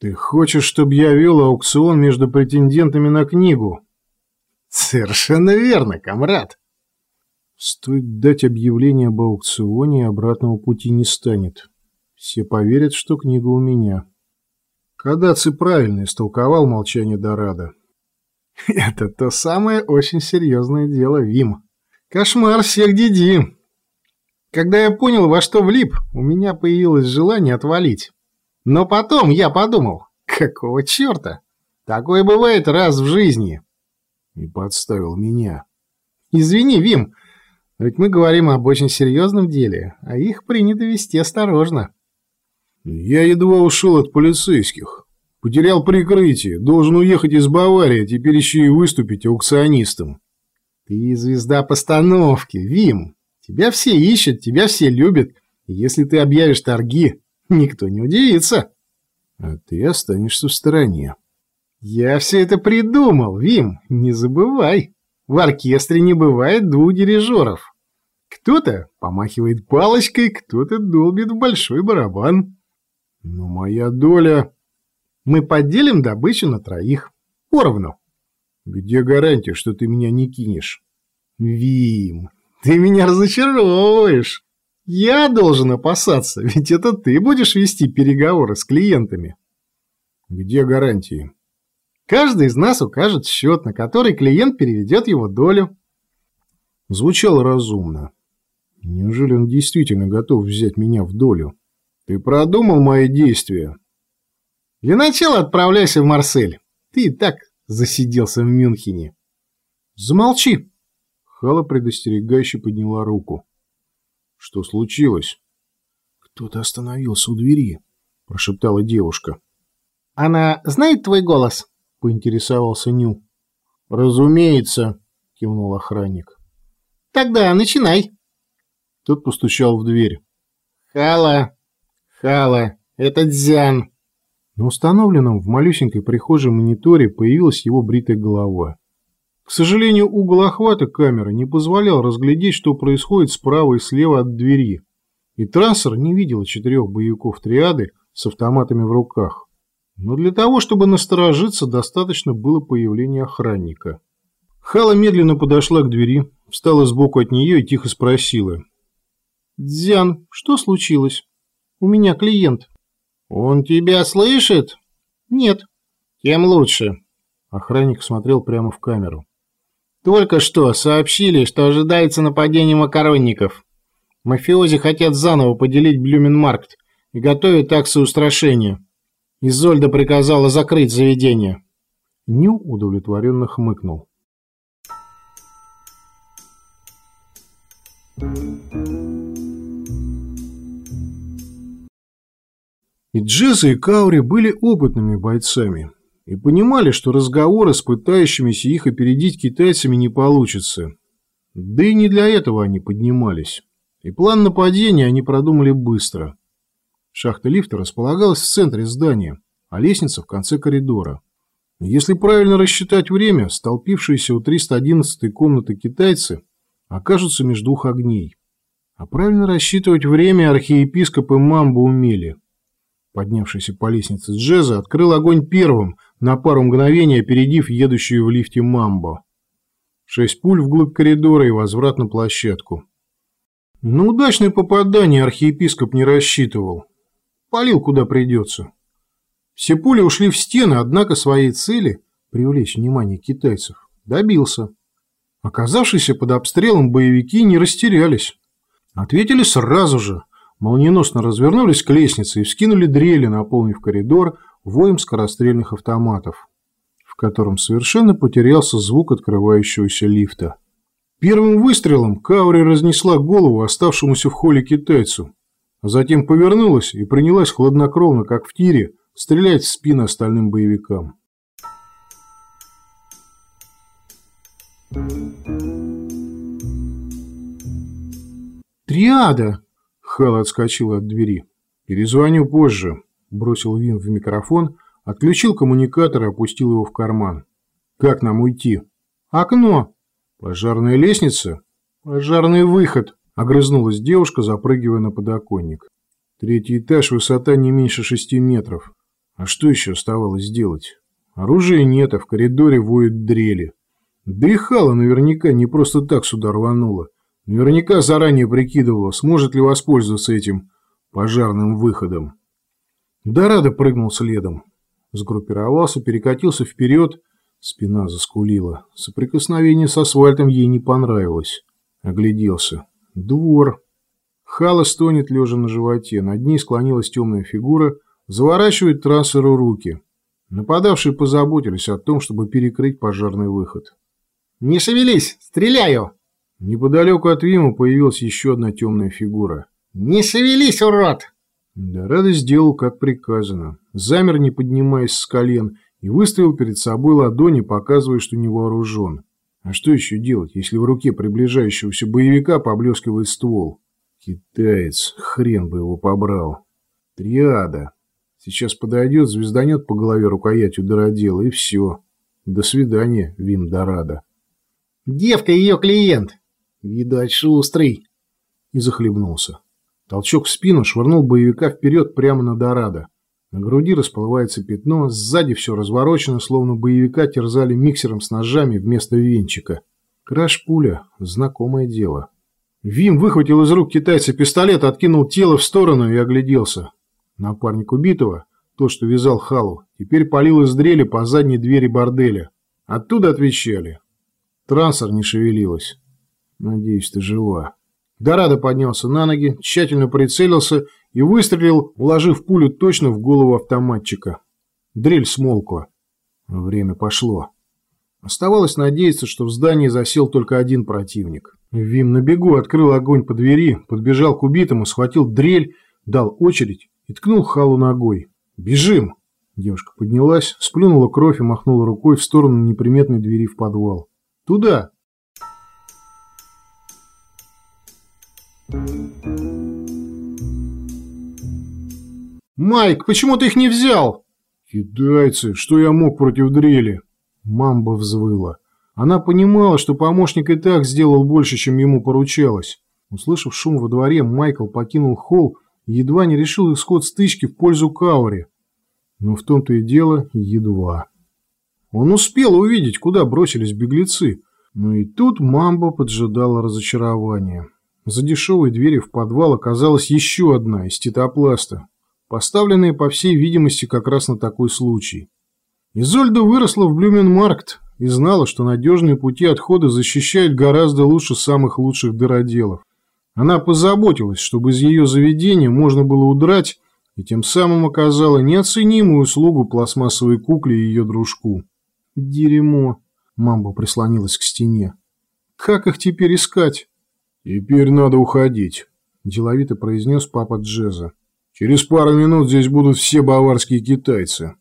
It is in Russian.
Ты хочешь, чтобы я вел аукцион между претендентами на книгу? Совершенно верно, комрад. Стоит дать объявление об аукционе, и обратного пути не станет. Все поверят, что книга у меня. Кадаци правильно истолковал молчание Дорадо. Это то самое очень серьезное дело, Вим. Кошмар всех Диди. Когда я понял, во что влип, у меня появилось желание отвалить. Но потом я подумал, какого черта? Такое бывает раз в жизни. И подставил меня. Извини, Вим, ведь мы говорим об очень серьезном деле, а их принято вести осторожно. Я едва ушел от полицейских. Потерял прикрытие, должен уехать из Баварии, а теперь еще и выступить аукционистом. Ты звезда постановки, Вим. Тебя все ищут, тебя все любят. Если ты объявишь торги, никто не удивится. А ты останешься в стороне. Я все это придумал, Вим, не забывай. В оркестре не бывает двух дирижеров. Кто-то помахивает палочкой, кто-то долбит в большой барабан. Но моя доля... Мы поделим добычу на троих. Поровну. Где гарантия, что ты меня не кинешь? Вим, ты меня разочаровываешь. Я должен опасаться, ведь это ты будешь вести переговоры с клиентами. Где гарантии? Каждый из нас укажет счет, на который клиент переведет его долю. Звучало разумно. Неужели он действительно готов взять меня в долю? Ты продумал мои действия? Для начала отправляйся в Марсель. Ты и так засиделся в Мюнхене. Замолчи. Хала предостерегающе подняла руку. Что случилось? Кто-то остановился у двери, прошептала девушка. Она знает твой голос? Поинтересовался Ню. Разумеется, кивнул охранник. Тогда начинай. Тот постучал в дверь. Хала, Хала, это Дзян. На установленном в малюсенькой прихожей мониторе появилась его бритая голова. К сожалению, угол охвата камеры не позволял разглядеть, что происходит справа и слева от двери, и трассер не видел четырех боевиков триады с автоматами в руках. Но для того, чтобы насторожиться, достаточно было появления охранника. Хала медленно подошла к двери, встала сбоку от нее и тихо спросила. «Дзян, что случилось? У меня клиент». «Он тебя слышит?» «Нет». «Тем лучше». Охранник смотрел прямо в камеру. «Только что сообщили, что ожидается нападение макаронников. Мафиози хотят заново поделить Блюменмаркт и готовят акцию устрашения. Изольда приказала закрыть заведение». Ню удовлетворенно хмыкнул. И Джеза, и Каури были опытными бойцами и понимали, что разговоры с пытающимися их опередить китайцами не получится. Да и не для этого они поднимались. И план нападения они продумали быстро. Шахта лифта располагалась в центре здания, а лестница в конце коридора. Если правильно рассчитать время, столпившиеся у 311 комнаты китайцы окажутся между двух огней. А правильно рассчитывать время архиепископы Мамбо умели – Поднявшийся по лестнице Джеза открыл огонь первым, на пару мгновений опередив едущую в лифте Мамбо. Шесть пуль вглубь коридора и возврат на площадку. На удачное попадание архиепископ не рассчитывал. Полил куда придется. Все пули ушли в стены, однако своей цели, привлечь внимание китайцев, добился. Оказавшиеся под обстрелом боевики не растерялись. Ответили сразу же – молниеносно развернулись к лестнице и вскинули дрели, наполнив коридор воем скорострельных автоматов, в котором совершенно потерялся звук открывающегося лифта. Первым выстрелом Каури разнесла голову оставшемуся в холле китайцу, а затем повернулась и принялась хладнокровно, как в тире, стрелять в спины остальным боевикам. «Триада!» Хал отскочил от двери. «Перезвоню позже», – бросил Вин в микрофон, отключил коммуникатор и опустил его в карман. «Как нам уйти?» «Окно». «Пожарная лестница?» «Пожарный выход», – огрызнулась девушка, запрыгивая на подоконник. «Третий этаж, высота не меньше шести метров. А что еще оставалось делать? Оружия нет, а в коридоре воют дрели. Да и Хала наверняка не просто так сюда рванула. Наверняка заранее прикидывала, сможет ли воспользоваться этим пожарным выходом. Дорадо прыгнул следом. Сгруппировался, перекатился вперед, спина заскулила. Соприкосновение с асфальтом ей не понравилось. Огляделся. Двор. Хала стонет, лежа на животе. Над ней склонилась темная фигура, заворачивает трассеру руки. Нападавшие позаботились о том, чтобы перекрыть пожарный выход. «Не шевелись! Стреляю!» Неподалеку от Вима появилась еще одна темная фигура. «Не шевелись, урод!» Дорадо сделал, как приказано. Замер, не поднимаясь с колен, и выставил перед собой ладони, показывая, что не вооружен. А что еще делать, если в руке приближающегося боевика поблескивает ствол? Китаец, хрен бы его побрал. Триада. Сейчас подойдет, звезданет по голове рукоятью дородела, и все. До свидания, Вим Дорадо. Девка ее клиент. Видать, шустрый. И захлебнулся. Толчок в спину швырнул боевика вперед прямо на Дорадо. На груди расплывается пятно, сзади все разворочено, словно боевика терзали миксером с ножами вместо венчика. Краш-пуля. Знакомое дело. Вим выхватил из рук китайца пистолет, откинул тело в сторону и огляделся. Напарник убитого, тот, что вязал халу, теперь палил из дрели по задней двери борделя. Оттуда отвечали. Трансор не шевелилась. Надеюсь, ты жива. Дорадо поднялся на ноги, тщательно прицелился и выстрелил, уложив пулю точно в голову автоматчика. Дрель смолкла. Время пошло. Оставалось надеяться, что в здании засел только один противник. Вим на бегу открыл огонь по двери, подбежал к убитому, схватил дрель, дал очередь и ткнул Халу ногой. «Бежим!» Девушка поднялась, сплюнула кровь и махнула рукой в сторону неприметной двери в подвал. «Туда!» «Майк, почему ты их не взял?» «Китайцы, что я мог против дрели?» Мамба взвыла. Она понимала, что помощник и так сделал больше, чем ему поручалось. Услышав шум во дворе, Майкл покинул холл и едва не решил исход стычки в пользу Каури. Но в том-то и дело едва. Он успел увидеть, куда бросились беглецы, но и тут Мамба поджидала разочарование. За дешевой дверью в подвал оказалась еще одна из титопласта, поставленная, по всей видимости, как раз на такой случай. Изольда выросла в Блюменмаркт и знала, что надежные пути отхода защищают гораздо лучше самых лучших дыроделов. Она позаботилась, чтобы из ее заведения можно было удрать, и тем самым оказала неоценимую услугу пластмассовой кукле и ее дружку. «Дерьмо!» – мамба прислонилась к стене. «Как их теперь искать?» «Теперь надо уходить», – деловито произнес папа Джеза. «Через пару минут здесь будут все баварские китайцы».